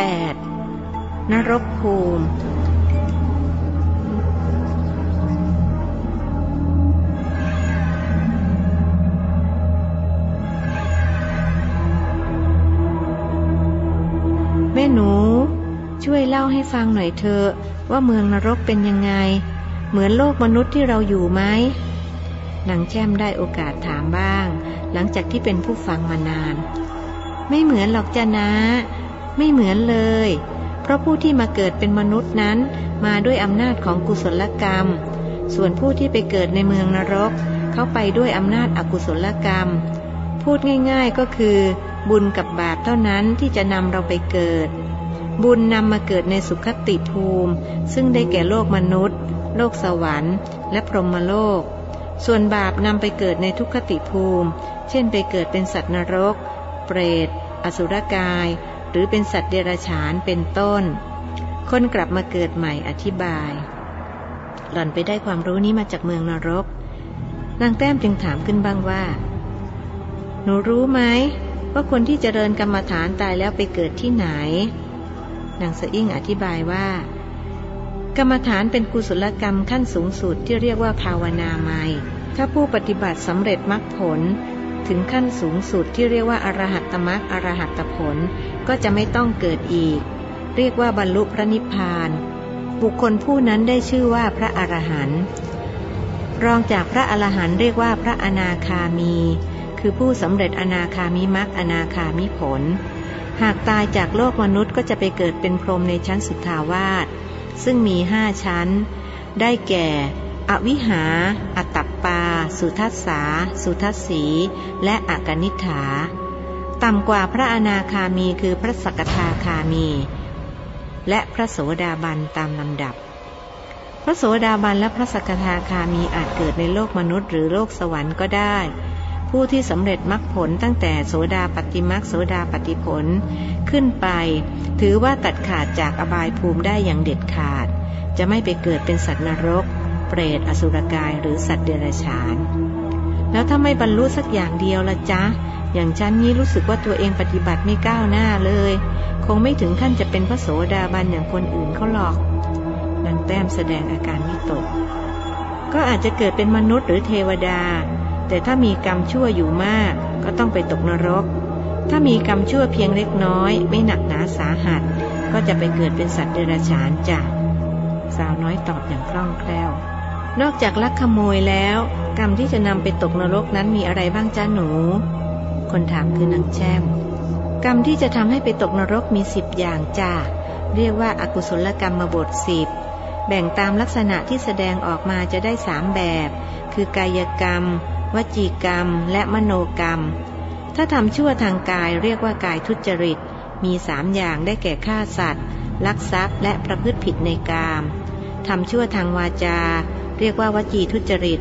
8 นรกภูมิแม่หนู ช่วยเล่าให้ฟังหน่อยเถอะว่าเมืองนรกเป็นยังไง เหมือนโลกมนุษย์ที่เราอยู่ไหมนางแช่มได้โอกาสถามบ้าง หลังจากที่เป็นผู้ฟังมานาน ไม่เหมือนหรอกจ้านะ ไม่เหมือนเลย เพราะผู้ที่มาเกิดเป็นมนุษย์นั้น มาด้วยอำนาจของกุศลกรรม ส่วนผู้ที่ไปเกิดในเมืองนรก เขาไปด้วยอำนาจอกุศลกรรม พูดง่ายๆก็คือ บุญกับบาปเท่านั้นที่จะนำเราไปเกิด บุญนำมาเกิดในสุขติภูมิ ซึ่งได้แก่โลกมนุษย์ โลกสวรรค์ และพรหมโลก ส่วนบาปนำไปเกิดในทุกขติภูมิ เช่นไปเกิดเป็นสัตว์นรก เปรต อสุรกาย หรือเป็นสัตว์เดรัจฉานเป็นต้น คนกลับมาเกิดใหม่อธิบาย หล่อนไปได้ความรู้นี้มาจากเมืองนรก นางแต้มจึงถามขึ้นบ้างว่า หนูรู้ไหมว่าคนที่เจริญกรรมฐานตายแล้วไปเกิดที่ไหน นางสะอิ่งอธิบายว่า กรรมฐานเป็นกุศลกรรมขั้นสูงสุดที่เรียกว่าภาวนาไมถ้าผู้ปฏิบัติสำเร็จมรรคผล ถึงขั้นสูงสุดที่เรียกว่าอรหัตตมรรคอรหัตตผล ก็จะไม่ต้องเกิดอีก เรียกว่าบรรลุพระนิพพาน บุคคลผู้นั้นได้ชื่อว่าพระอรหันต์รองจากพระอรหันต์เรียกว่าพระอนาคามี คือผู้สำเร็จอนาคามิมรรคอนาคามิผล หากตายจากโลกมนุษย์ก็จะไปเกิดเป็นพรหมในชั้นสุทาวาสซึ่งมีห้าชั้น ได้แก่ อวิหา อัตตปา สุทัสสา สุทัสสี และอากนิฐา ต่ำกว่าพระอนาคามีคือพระสกทาคามี และพระโสดาบันตามลำดับ พระโสดาบันและพระสกทาคามีอาจเกิดในโลกมนุษย์หรือโลกสวรรค์ก็ได้ ผู้ที่สำเร็จมรรคผลตั้งแต่โสดาปฏิมรรคโสดาปฏิผล ขึ้นไป ถือว่าตัดขาดจากอบายภูมิได้อย่างเด็ดขาด จะไม่ไปเกิดเป็นสัตว์นรก เปรตอสุรกายหรือสัตว์เดรัจฉาน แล้วถ้าไม่บรรลุสักอย่างเดียวละจ๊ะ อย่างฉันนี้รู้สึกว่าตัวเองปฏิบัติไม่ก้าวหน้าเลย คงไม่ถึงขั้นจะเป็นพระโสดาบันอย่างคนอื่นเขาหรอกนางแต้มแสดงอาการวิตก ก็อาจจะเกิดเป็นมนุษย์หรือเทวดา แต่ถ้ามีกรรมชั่วอยู่มาก ก็ต้องไปตกนรก ถ้ามีกรรมชั่วเพียงเล็กน้อย ไม่หนักหนาสาหัส ก็จะไปเกิดเป็นสัตว์เดรัจฉานจ้ะสาวน้อยตอบอย่างคล่องแคล่ว นอกจากลักขโมยแล้ว กรรมที่จะนำไปตกนรกนั้นมีอะไรบ้างจ้าหนู คนถามคือนางแช่มกรรมที่จะทำให้ไปตกนรกมีสิบอย่างจ้าเรียกว่าอากุศลกรรมมาบทสิบแบ่งตามลักษณะที่แสดงออกมาจะได้สามแบบ คือกายกรรม วจีกรรม และมโนกรรม ถ้าทำชั่วทางกายเรียกว่ากายทุจริต มีสามอย่างได้แก่ฆ่าสัตว์ ลักทรัพย์ และประพฤติผิดในกามทำชั่วทางวาจา เรียกว่าวจีทุจริต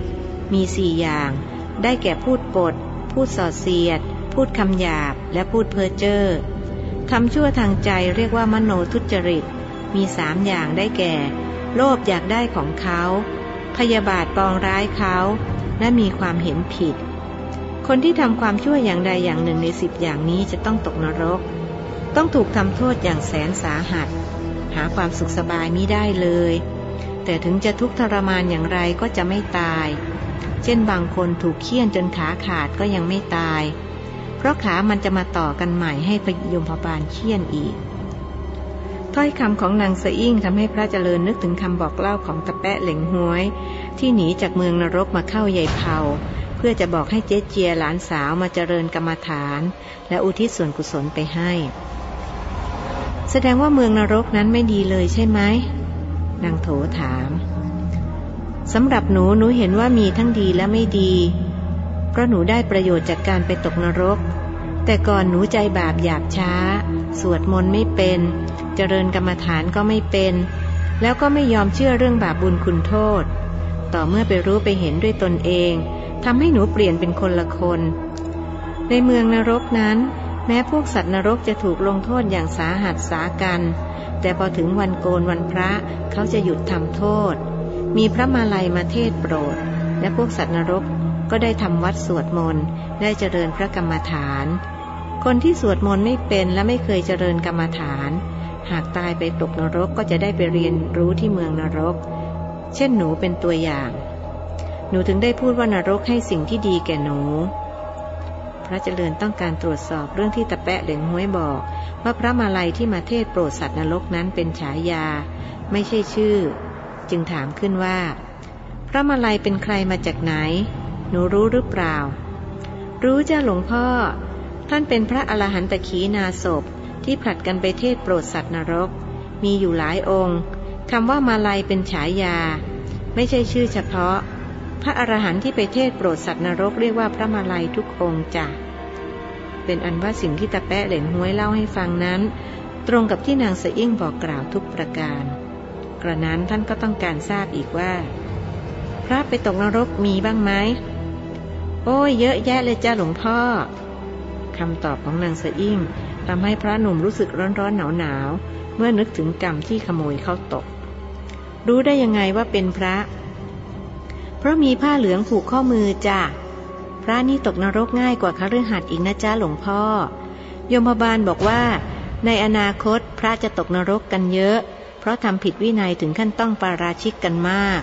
มีสี่อย่าง ได้แก่พูดปด พูดส่อเสียด พูดคำหยาบ และพูดเพ้อเจ้อทำชั่วทางใจเรียกว่ามโนทุจริต มีสามอย่างได้แก่ โลภอยากได้ของเขา พยาบาทปองร้ายเขา และมีความเห็นผิด คนที่ทำความชั่วอย่างใดอย่างหนึ่งในสิบอย่างนี้จะต้องตกนรก ต้องถูกทำโทษอย่างแสนสาหัส หาความสุขสบายมิได้เลย แต่ถึงจะทุกข์ทรมานอย่างไรก็จะไม่ตาย เช่นบางคนถูกเคี่ยนจนขาขาดก็ยังไม่ตาย เพราะขามันจะมาต่อกันใหม่ให้พยมพบาลเคี่ยนอีก ถ้อยคำของนางสะอิ่งทำให้พระเจริญนึกถึงคำบอกเล่าของตะแปะเหล่งห้วย ที่หนีจากเมืองนรกมาเข้าใยเผาเพื่อจะบอกให้เจ๊เจียหลานสาวมาเจริญกรรมฐาน และอุทิศส่วนกุศลไปให้ แสดงว่าเมืองนรกนั้นไม่ดีเลยใช่ไหม นางโถถามสำหรับหนูหนูเห็นว่ามีทั้งดีและไม่ดี เพราะหนูได้ประโยชน์จากการไปตกนรก แต่ก่อนหนูใจบาปหยาบช้า สวดมนต์ไม่เป็น เจริญกรรมฐานก็ไม่เป็น แล้วก็ไม่ยอมเชื่อเรื่องบาปบุญคุณโทษ ต่อเมื่อไปรู้ไปเห็นด้วยตนเองทำให้หนูเปลี่ยนเป็นคนละคน ในเมืองนรกนั้น แม้พวกสัตว์นรกจะถูกลงโทษอย่างสาหัสสากัน แต่พอถึงวันโกนวันพระเขาจะหยุดทำโทษ มีพระมาลัยมาเทศโปรด และพวกสัตว์นรกก็ได้ทำวัดสวดมนต์ได้เจริญพระกรรมฐาน คนที่สวดมนต์ไม่เป็นและไม่เคยเจริญกรรมฐาน หากตายไปตกนรกก็จะได้ไปเรียนรู้ที่เมืองนรก เช่นหนูเป็นตัวอย่าง หนูถึงได้พูดว่านรกให้สิ่งที่ดีแก่หนู พระเจริญต้องการตรวจสอบเรื่องที่ตะแปะเหลืองห้วยบอก ว่าพระมาลัยที่มาเทศโปรดสัตว์นรกนั้นเป็นฉายา ไม่ใช่ชื่อ จึงถามขึ้นว่า พระมาลัยเป็นใครมาจากไหน หนูรู้หรือเปล่า รู้จ้าหลวงพ่อ ท่านเป็นพระอรหันตขีนาศพที่ผลัดกันไปเทศโปรดสัตว์นรก มีอยู่หลายองค์คำว่ามาลัยเป็นฉายา ไม่ใช่ชื่อเฉพาะ พระอรหันต์ที่ไปเทศโปรดสัตว์นรกเรียกว่าพระมาลัยทุกองจ้ะเป็นอันว่าสิ่งที่ตาแปะเหลนห้วยเล่าให้ฟังนั้น ตรงกับที่นางเสอิ่งบอกกล่าวทุกประการ กระนั้นท่านก็ต้องการทราบอีกว่า พระไปตกนรกมีบ้างไหมโอ้ยเยอะแยะเลยจ้าหลวงพ่อคำตอบของนางเสอิ่งทำให้พระหนุ่มรู้สึกร้อนร้อนหนาวหนาวเมื่อนึกถึงกรรมที่ขโมยเข้าตก รู้ได้ยังไงว่าเป็นพระ เพราะมีผ้าเหลืองผูกข้อมือจ้ะพระนี่ตกนรกง่ายกว่าคฤหัสถ์อีกนะจ้าหลวงพ่อยมบาลบอกว่า ในอนาคตพระจะตกนรกกันเยอะ เพราะทำผิดวินัยถึงขั้นต้องปาราชิกกันมาก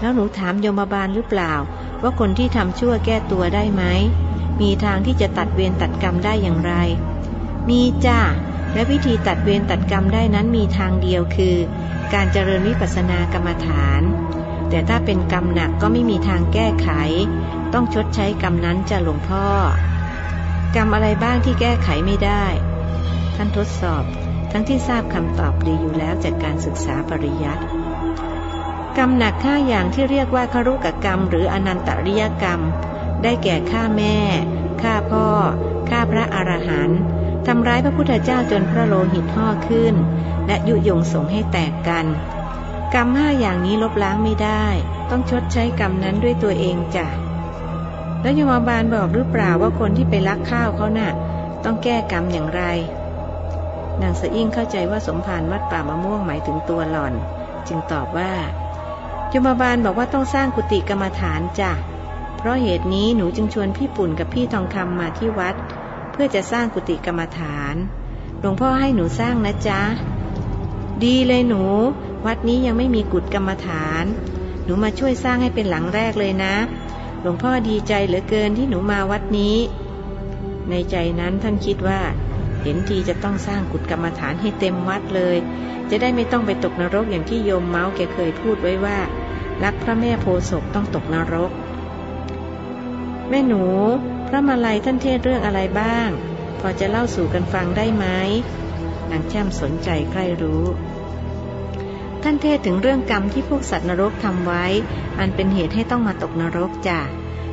แล้วหนูถามยมบาลหรือเปล่า ว่าคนที่ทำชั่วแก้ตัวได้ไหมมีทางที่จะตัดเวรตัดกรรมได้อย่างไร มีจ้าและวิธีตัดเวรตัดกรรมได้นั้นมีทางเดียวคือ การเจริญวิปัสสนากรรมฐาน แต่ถ้าเป็นกรรมหนักก็ไม่มีทางแก้ไข ต้องชดใช้กรรมนั้นจะหลวงพ่อ กรรมอะไรบ้างที่แก้ไขไม่ได้ ท่านทดสอบ ทั้งที่ทราบคำตอบดีอยู่แล้วจากการศึกษาปริยัติกรรมหนักห้าอย่างที่เรียกว่าคารุกกรรม หรืออนันตริยกรรม ได้แก่ฆ่าแม่ฆ่าพ่อฆ่าพระอรหันต์ทำร้ายพระพุทธเจ้าจนพระโลหิตห่อขึ้น และยุยงสงให้แตกกัน กรรมห้าอย่างนี้ลบล้างไม่ได้ ต้องชดใช้กรรมนั้นด้วยตัวเองจ้ะแล้วยมบาลบอกหรือเปล่าว่าคนที่ไปลักข้าวเขานะ่ะ ต้องแก้กรรมอย่างไร นางสะอิ่งเข้าใจว่าสมภารวัดป่ามะม่วงหมายถึงตัวหล่อน จึงตอบว่ายมบาลบอกว่าต้องสร้างกุฏิกรรมฐานจ้ะเพราะเหตุนี้หนูจึงชวนพี่ปุ่นกับพี่ทองคำมาที่วัด เพื่อจะสร้างกุฏิกรรมฐานหลวงพ่อให้หนูสร้างนะจ๊ะดีเลยหนู วัดนี้ยังไม่มีกุฏกรรมฐาน หนูมาช่วยสร้างให้เป็นหลังแรกเลยนะ หลวงพ่อดีใจเหลือเกินที่หนูมาวัดนี้ ในใจนั้นท่านคิดว่า เห็นทีจะต้องสร้างกุฏกรรมฐานให้เต็มวัดเลย จะได้ไม่ต้องไปตกนรกอย่างที่โยมเมาส์แกเคยพูดไว้ว่า รักพระแม่โพศพต้องตกนรก แม่หนู พระมาลัยท่านเทศเรื่องอะไรบ้าง พอจะเล่าสู่กันฟังได้ไหมนางแช่มสนใจใครรู้ ท่านเทศถึงเรื่องกรรมที่พวกสัตว์นรกทำไว้ อันเป็นเหตุให้ต้องมาตกนรกจ้ะ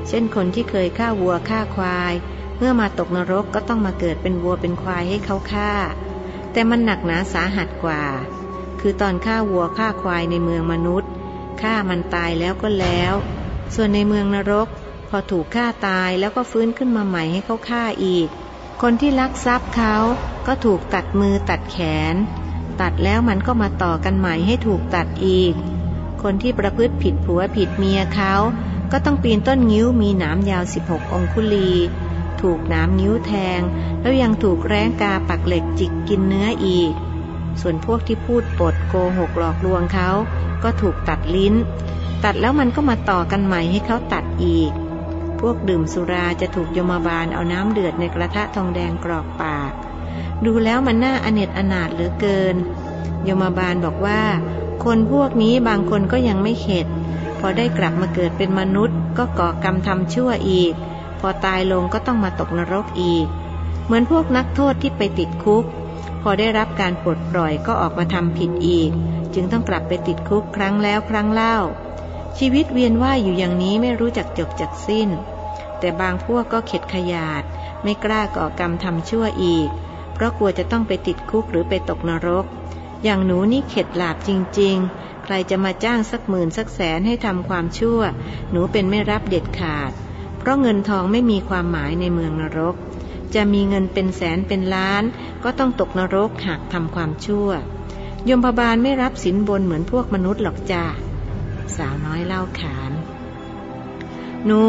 เช่นคนที่เคยฆ่าวัวฆ่าควาย เมื่อมาตกนรกก็ต้องมาเกิดเป็นวัวเป็นควายให้เขาฆ่า แต่มันหนักหนาสาหัสกว่า คือตอนฆ่าวัวฆ่าควายในเมืองมนุษย์ฆ่ามันตายแล้วก็แล้ว ส่วนในเมืองนรก พอถูกฆ่าตายแล้วก็ฟื้นขึ้นมาใหม่ให้เขาฆ่าอีก คนที่ลักทรัพย์เขาก็ถูกตัดมือตัดแขน ตัดแล้วมันก็มาต่อกันใหม่ให้ถูกตัดอีก คนที่ประพฤติผิดผัวผิดเมียเขา ก็ต้องปีนต้นงิ้วมีหนามยาว 16 องคุลี ถูกหนามนิ้วแทง แล้วยังถูกแร้งกาปักเหล็กจิกกินเนื้ออีก ส่วนพวกที่พูดปดโกหกหลอกลวงเขา ก็ถูกตัดลิ้น ตัดแล้วมันก็มาต่อกันใหม่ให้เขาตัดอีก พวกดื่มสุราจะถูกยมบาลเอาน้ำเดือดในกระทะทองแดงกรอกปาก ดูแล้วมันน่าอเนจอนาถเหลือเกิน ยมบาลบอกว่า คนพวกนี้บางคนก็ยังไม่เข็ด พอได้กลับมาเกิดเป็นมนุษย์ ก็ก่อกรรมทำชั่วอีก พอตายลงก็ต้องมาตกนรกอีก เหมือนพวกนักโทษที่ไปติดคุก พอได้รับการปลดปล่อยก็ออกมาทำผิดอีก จึงต้องกลับไปติดคุกครั้งแล้วครั้งเล่า ชีวิตเวียนว่ายอยู่อย่างนี้ไม่รู้จักจบจักสิ้น แต่บางพวกก็เข็ดขยาดไม่กล้าก่อกรรมทำชั่วอีก เพราะกลัวจะต้องไปติดคุกหรือไปตกนรก อย่างหนูนี่เข็ดหลาบจริง ๆ ใครจะมาจ้างสักหมื่นสักแสนให้ทำความชั่ว หนูเป็นไม่รับเด็ดขาด เพราะเงินทองไม่มีความหมายในเมืองนรก จะมีเงินเป็นแสนเป็นล้าน ก็ต้องตกนรกหากทำความชั่วยมพบาลไม่รับสินบนเหมือนพวกมนุษย์หรอกจ้าสาวน้อยเล่าขาน หนู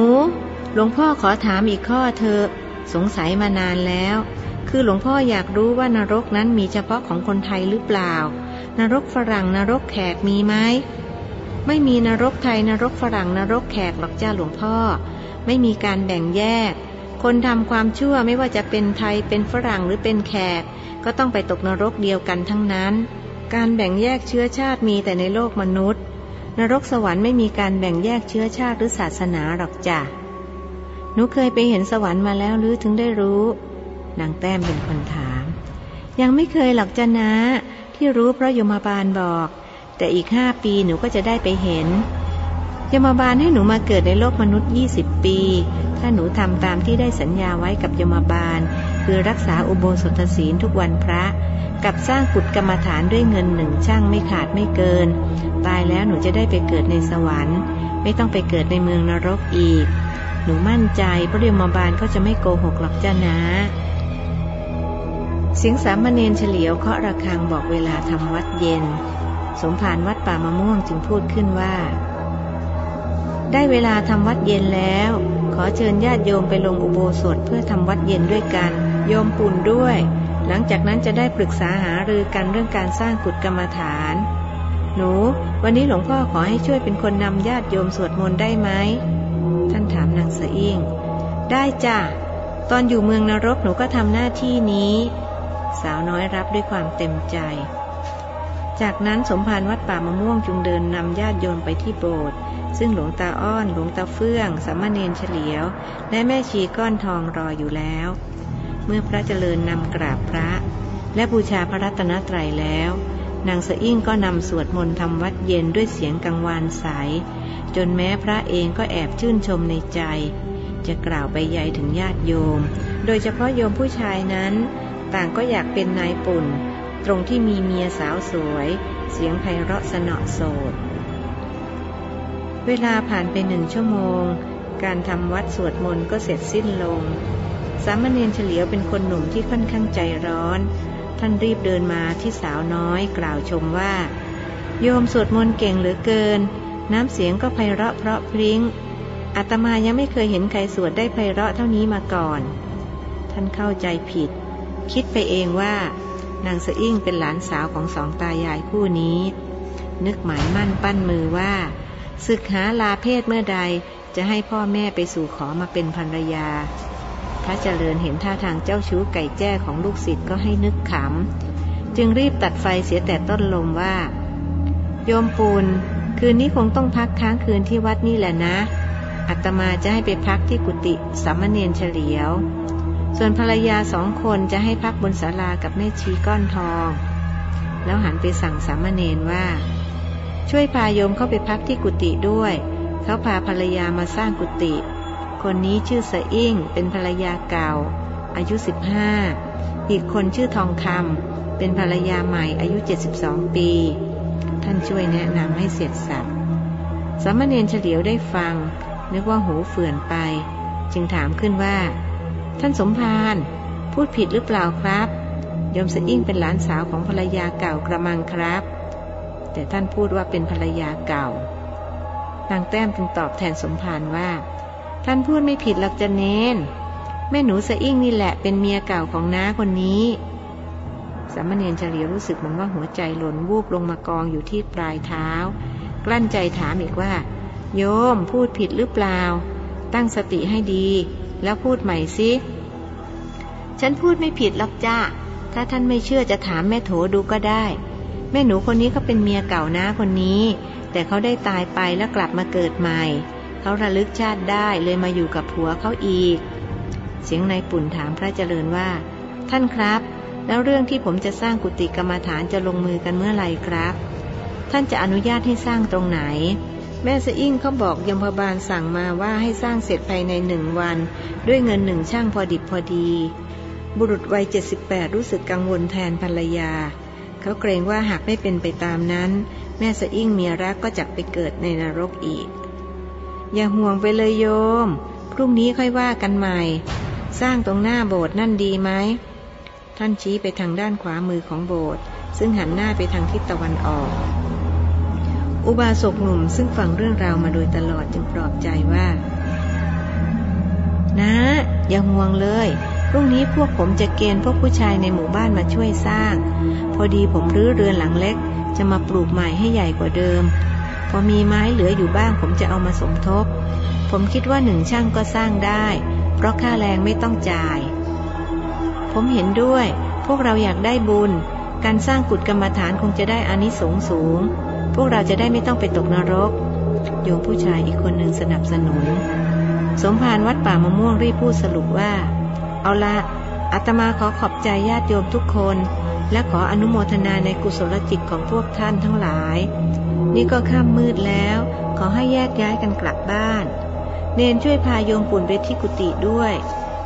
หลวงพ่อขอถามอีกข้อเธอ สงสัยมานานแล้ว คือหลวงพ่ออยากรู้ว่านรกนั้นมีเฉพาะของคนไทยหรือเปล่า นรกฝรั่งนรกแขกมีไหมไม่มีนรกไทยนรกฝรั่งนรกแขกหรอกจ้าหลวงพ่อ ไม่มีการแบ่งแยก คนทำความชั่วไม่ว่าจะเป็นไทยเป็นฝรั่งหรือเป็นแขก ก็ต้องไปตกนรกเดียวกันทั้งนั้น การแบ่งแยกเชื้อชาติมีแต่ในโลกมนุษย์ นรกสวรรค์ไม่มีการแบ่งแยกเชื้อชาติหรือศาสนาหรอกจ้ะหนูเคยไปเห็นสวรรค์มาแล้วหรือถึงได้รู้ นางแต้มเป็นคนถาม ยังไม่เคยหรอกจ้ะนะ ที่รู้เพราะยมบาลบอก แต่อีกห้าปีหนูก็จะได้ไปเห็น ยมบาลให้หนูมาเกิดในโลกมนุษย์ 20 ปี ถ้าหนูทำตามที่ได้สัญญาไว้กับยมบาล คือรักษาอุโบสถศีลทุกวันพระกับสร้างกุฏกรรมฐานด้วยเงินหนึ่งช่างไม่ขาดไม่เกิน ตายแล้วหนูจะได้ไปเกิดในสวรรค์ ไม่ต้องไปเกิดในเมืองนรกอีก หนูมั่นใจพระยมบาลเขาจะไม่โกหกหรอกจ้านะ เสียงสามเณรเฉลียวเคาะระฆังบอกเวลาทำวัดเย็น สมภารวัดป่ามะม่วงจึงพูดขึ้นว่า ได้เวลาทำวัดเย็นแล้ว ขอเชิญญาติโยมไปลงอุโบสถเพื่อทำวัดเย็นด้วยกัน โยมปุ่นด้วย หลังจากนั้นจะได้ปรึกษาหารือกันเรื่องการสร้างกุฏกรรมฐาน หนู วันนี้หลวงพ่อขอให้ช่วยเป็นคนนำญาติโยมสวดมนต์ได้ไหมท่านถามนางสะอิ่งได้จ้ะตอนอยู่เมืองนรกหนูก็ทำหน้าที่นี้ สาวน้อยรับด้วยความเต็มใจ จากนั้นสมภารวัดป่ามะม่วงจึงเดินนำญาติโยมไปที่โบสถ์ซึ่งหลวงตาอ้อน หลวงตาเฟื่อง สามเณรเฉลียว และแม่ชีก้อนทองรออยู่แล้ว เมื่อพระเจริญนำกราบพระ และบูชาพระรัตนตรัยแล้ว นางสะอิ่งก็นำสวดมนต์ทำวัดเย็นด้วยเสียงกังวานใส จนแม้พระเองก็แอบชื่นชมในใจ จะกล่าวไปใยถึงญาติโยม โดยเฉพาะโยมผู้ชายนั้น ต่างก็อยากเป็นนายปุ่น ตรงที่มีเมียสาวสวย เสียงไพเราะสนอโสด เวลาผ่านไปหนึ่งชั่วโมง การทำวัดสวดมนต์ก็เสร็จสิ้นลง สามเณรเฉลียวเป็นคนหนุ่มที่ค่อนข้างใจร้อน ท่านรีบเดินมาที่สาวน้อยกล่าวชมว่า โยมสวดมนต์เก่งเหลือเกิน น้ำเสียงก็ไพเราะเพราะพริง้งอาตมายังไม่เคยเห็นใครสวดได้ไพเราะเท่านี้มาก่อน ท่านเข้าใจผิด คิดไปเองว่านางสะอิ่งเป็นหลานสาวของสองตายายคู่นี้ นึกหมายมั่นปั้นมือว่าศึกหาลาเพศเมื่อใดจะให้พ่อแม่ไปสู่ขอมาเป็นภรรยา พระเจริญเห็นท่าทางเจ้าชู้ไก่แจ้ของลูกศิษย์ก็ให้นึกขำ จึงรีบตัดไฟเสียแต่ต้นลมว่า โยมปูน คืนนี้คงต้องพักค้างคืนที่วัดนี่แหละนะ อัตมาจะให้ไปพักที่กุฏิสามเณรเฉลียว ส่วนภรรยาสองคนจะให้พักบนศาลากับแม่ชีก้อนทอง แล้วหันไปสั่งสามเณรว่า ช่วยพาโยมเข้าไปพักที่กุฏิด้วย เขาพาภรรยามาสร้างกุฏิคนนี้ชื่อสะอิ่งเป็นภรรยาเก่า อายุ 15 อีกคนชื่อทองคำเป็นภรรยาใหม่อายุ 72 ปี ท่านช่วยแนะนำให้เสร็จสับสามเณรเฉลียวได้ฟัง นึกว่าหูเฟื่อนไป จึงถามขึ้นว่า ท่านสมภารพูดผิดหรือเปล่าครับยมสะอิ่งเป็นหลานสาวของภรรยาเก่ากระมังครับ แต่ท่านพูดว่าเป็นภรรยาเก่านางแต้มจึงตอบแทนสมภารว่า ท่านพูดไม่ผิดหรอกจะเน้นแม่หนูสะอิ่งนี่แหละเป็นเมียเก่าของน้าคนนี้สามเณรเฉลียวรู้สึกเหมือนว่าหัวใจหล่นวูบลงมากองอยู่ที่ปลายเท้า กลั้นใจถามอีกว่า โยมพูดผิดหรือเปล่า ตั้งสติให้ดี แล้วพูดใหม่สิฉันพูดไม่ผิดหรอกจ้า ถ้าท่านไม่เชื่อจะถามแม่โถดูก็ได้ แม่หนูคนนี้เขาเป็นเมียเก่าน้าคนนี้ แต่เขาได้ตายไปแล้วกลับมาเกิดใหม่ เขาระลึกชาติได้เลยมาอยู่กับผัวเขาอีก เสียงนายปุ่นถามพระเจริญว่า ท่านครับ แล้วเรื่องที่ผมจะสร้างกุฏิกรรมฐานจะลงมือกันเมื่อไหร่ครับ ท่านจะอนุญาตให้สร้างตรงไหน แม่สะอิ่งเขาบอกยมพบาลสั่งมาว่าให้สร้างเสร็จภายในหนึ่งวัน ด้วยเงินหนึ่งช่างพอดิบพอดี บุรุษวัยเจ็ดสิบแปดรู้สึกกังวลแทนภรรยา เขาเกรงว่าหากไม่เป็นไปตามนั้น แม่สะอิ่งเมียรักก็จะไปเกิดในนรกอีก อย่าห่วงไปเลยโยม พรุ่งนี้ค่อยว่ากันใหม่ สร้างตรงหน้าโบสถ์นั่นดีไหมท่านชี้ไปทางด้านขวามือของโบสถ์ซึ่งหันหน้าไปทางทิศตะวันออก อุบาสกหนุ่มซึ่งฟังเรื่องราวมาโดยตลอดจึงปลอบใจว่า นะ อย่าห่วงเลย พรุ่งนี้พวกผมจะเกณฑ์พวกผู้ชายในหมู่บ้านมาช่วยสร้าง พอดีผมรื้อเรือนหลังเล็ก จะมาปลูกใหม่ให้ใหญ่กว่าเดิม พอมีไม้เหลืออยู่บ้างผมจะเอามาสมทบ ผมคิดว่าหนึ่งช่างก็สร้างได้ เพราะค่าแรงไม่ต้องจ่าย ผมเห็นด้วย พวกเราอยากได้บุญ การสร้างกุฏกรรมฐานคงจะได้อานิสงส์สูง พวกเราจะได้ไม่ต้องไปตกนรก โยมผู้ชายอีกคนหนึ่งสนับสนุน สมภารวัดป่ามะม่วงรีบพูดสรุปว่า เอาละอาตมาขอขอบใจญาติโยมทุกคน และขออนุโมทนาในกุศลจิตของพวกท่านทั้งหลาย นี่ก็ค่ำมืดแล้ว ขอให้แยกย้ายกันกลับบ้าน เนนช่วยพาโยมปุ่นไปที่กุฏิด้วย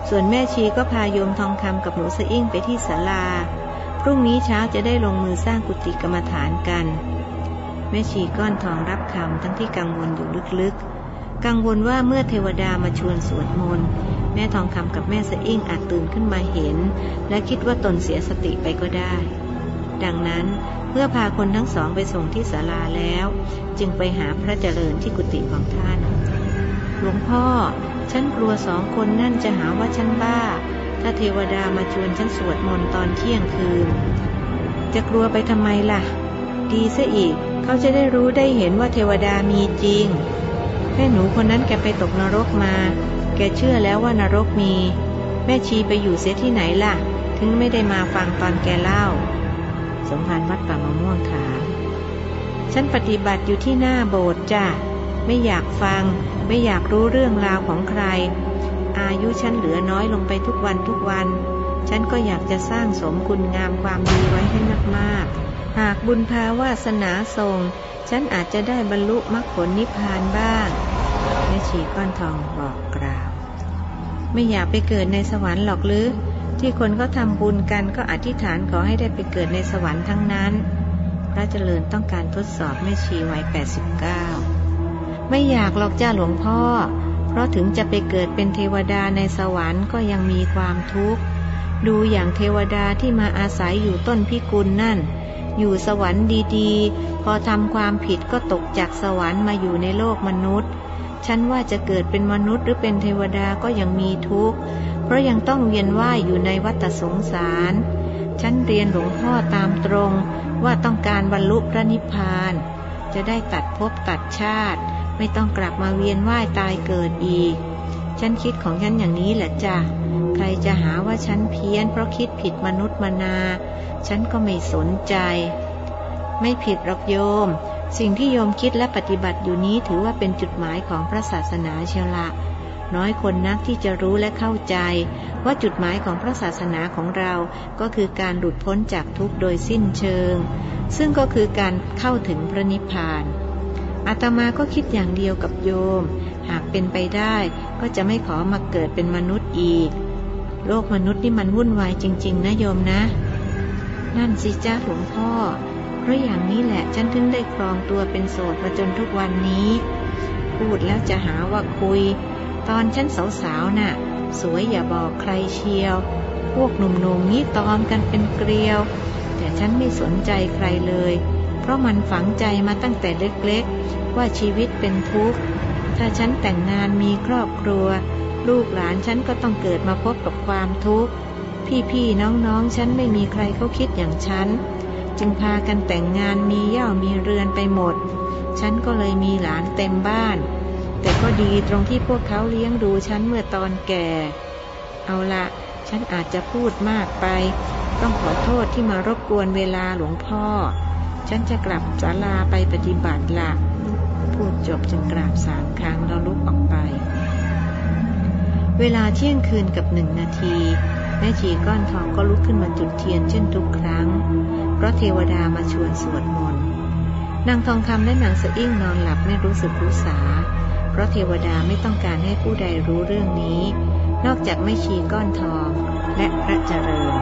ส่วนแม่ชีก็พาโยมทองคำกับหนูสะอิ่งไปที่ศาลา พรุ่งนี้เช้าจะได้ลงมือสร้างกุฏิกรรมฐานกัน แม่ชีก้อนทองรับคำทั้งที่กังวลอยู่ลึกๆ กังวลว่าเมื่อเทวดามาชวนสวดมนต์แม่ทองคำกับแม่สะอิ่งอาจตื่นขึ้นมาเห็น และคิดว่าตนเสียสติไปก็ได้ ดังนั้นเมื่อพาคนทั้งสองไปส่งที่ศาลาแล้ว จึงไปหาพระเจริญที่กุฏิของท่าน หลวงพ่อ ฉันกลัวสองคนนั่นจะหาว่าฉันบ้า ถ้าเทวดามาชวนฉันสวดมนต์ตอนเที่ยงคืน จะกลัวไปทำไมล่ะ ดีซะอีก เขาจะได้รู้ได้เห็นว่าเทวดามีจริงแม่หนูคนนั้นแกไปตกนรกมา แกเชื่อแล้วว่านรกมี แม่ชีไปอยู่เสียที่ไหนล่ะ ถึงไม่ได้มาฟังตอนแกเล่า สมภารวัดป่ามะม่วงถามฉันปฏิบัติอยู่ที่หน้าโบสถ์จ้ะ ไม่อยากฟัง ไม่อยากรู้เรื่องราวของใคร อายุฉันเหลือน้อยลงไปทุกวันทุกวัน ฉันก็อยากจะสร้างสมคุณงามความดีไว้ให้มากๆ หากบุญพาวาสนาส่ง ฉันอาจจะได้บรรลุมรรคผลนิพพานบ้างแม่ชีก้อนทองบอกกล่าว ไม่อยากไปเกิดในสวรรค์หรอกหรือ ที่คนก็ทำบุญกันก็อธิษฐานขอให้ได้ไปเกิดในสวรรค์ทั้งนั้น พระเจริญต้องการทดสอบแม่ชีวัย89 ไม่อยากหรอกจ้าหลวงพ่อ เพราะถึงจะไปเกิดเป็นเทวดาในสวรรค์ก็ยังมีความทุกข์ ดูอย่างเทวดาที่มาอาศัยอยู่ต้นพิกุลนั่น อยู่สวรรค์ดีๆ พอทำความผิดก็ตกจากสวรรค์มาอยู่ในโลกมนุษย์ ฉันว่าจะเกิดเป็นมนุษย์หรือเป็นเทวดาก็ยังมีทุกข์ เพราะยังต้องเวียนว่ายอยู่ในวัฏสงสาร ฉันเรียนหลวงพ่อตามตรงว่าต้องการบรรลุพระนิพพาน จะได้ตัดภพตัดชาติ ไม่ต้องกลับมาเวียนว่ายตายเกิดอีก ฉันคิดของฉันอย่างนี้แหละจ้ะ ใครจะหาว่าฉันเพี้ยนเพราะคิดผิดมนุษย์มนา ฉันก็ไม่สนใจ ไม่ผิดหรอกโยม สิ่งที่โยมคิดและปฏิบัติอยู่นี้ถือว่าเป็นจุดหมายของพระศาสนาเชียวละ น้อยคนนักที่จะรู้และเข้าใจ ว่าจุดหมายของพระศาสนาของเรา ก็คือการหลุดพ้นจากทุกข์โดยสิ้นเชิง ซึ่งก็คือการเข้าถึงพระนิพพานอาตมาก็คิดอย่างเดียวกับโยม หากเป็นไปได้ ก็จะไม่ขอมาเกิดเป็นมนุษย์อีก โลกมนุษย์นี่มันวุ่นวายจริง ๆ นะโยมนะ นั่นสิจ้าหลวงพ่อ เพราะอย่างนี้แหละฉันถึงได้ครองตัวเป็นโสดมาจนทุกวันนี้ พูดแล้วจะหาว่าคุย ตอนฉันสาวๆน่ะ สวยอย่าบอกใครเชียว พวกหนุ่มๆนี้ตอมกันเป็นเกลียว แต่ฉันไม่สนใจใครเลย เพราะมันฝังใจมาตั้งแต่เล็กๆว่าชีวิตเป็นทุกข์ ถ้าฉันแต่งงานมีครอบครัว ลูกหลานฉันก็ต้องเกิดมาพบกับความทุกข์ พี่ๆน้องๆฉันไม่มีใครเขาคิดอย่างฉัน จึงพากันแต่งงานมีเย่ามีเรือนไปหมด ฉันก็เลยมีหลานเต็มบ้าน แต่ก็ดีตรงที่พวกเขาเลี้ยงดูฉันเมื่อตอนแก่ เอาละฉันอาจจะพูดมากไป ต้องขอโทษที่มารบกวนเวลาหลวงพ่อ ฉันจะกลับศาลาไปปฏิบัติละ พูดจบจึงกราบสามครั้งแล้วลุกออกไป เวลาเที่ยงคืนกับหนึ่งนาที แม่ชีก้อนทองก็ลุกขึ้นมาจุดเทียนเช่นทุกครั้ง เพราะเทวดามาชวนสวดมนต์นางทองคำและนางสะอิ่งนอนหลับไม่รู้สึกรู้สา เพราะเทวดาไม่ต้องการให้ผู้ใดรู้เรื่องนี้ นอกจากแม่ชีก้อนทองและพระเจริญ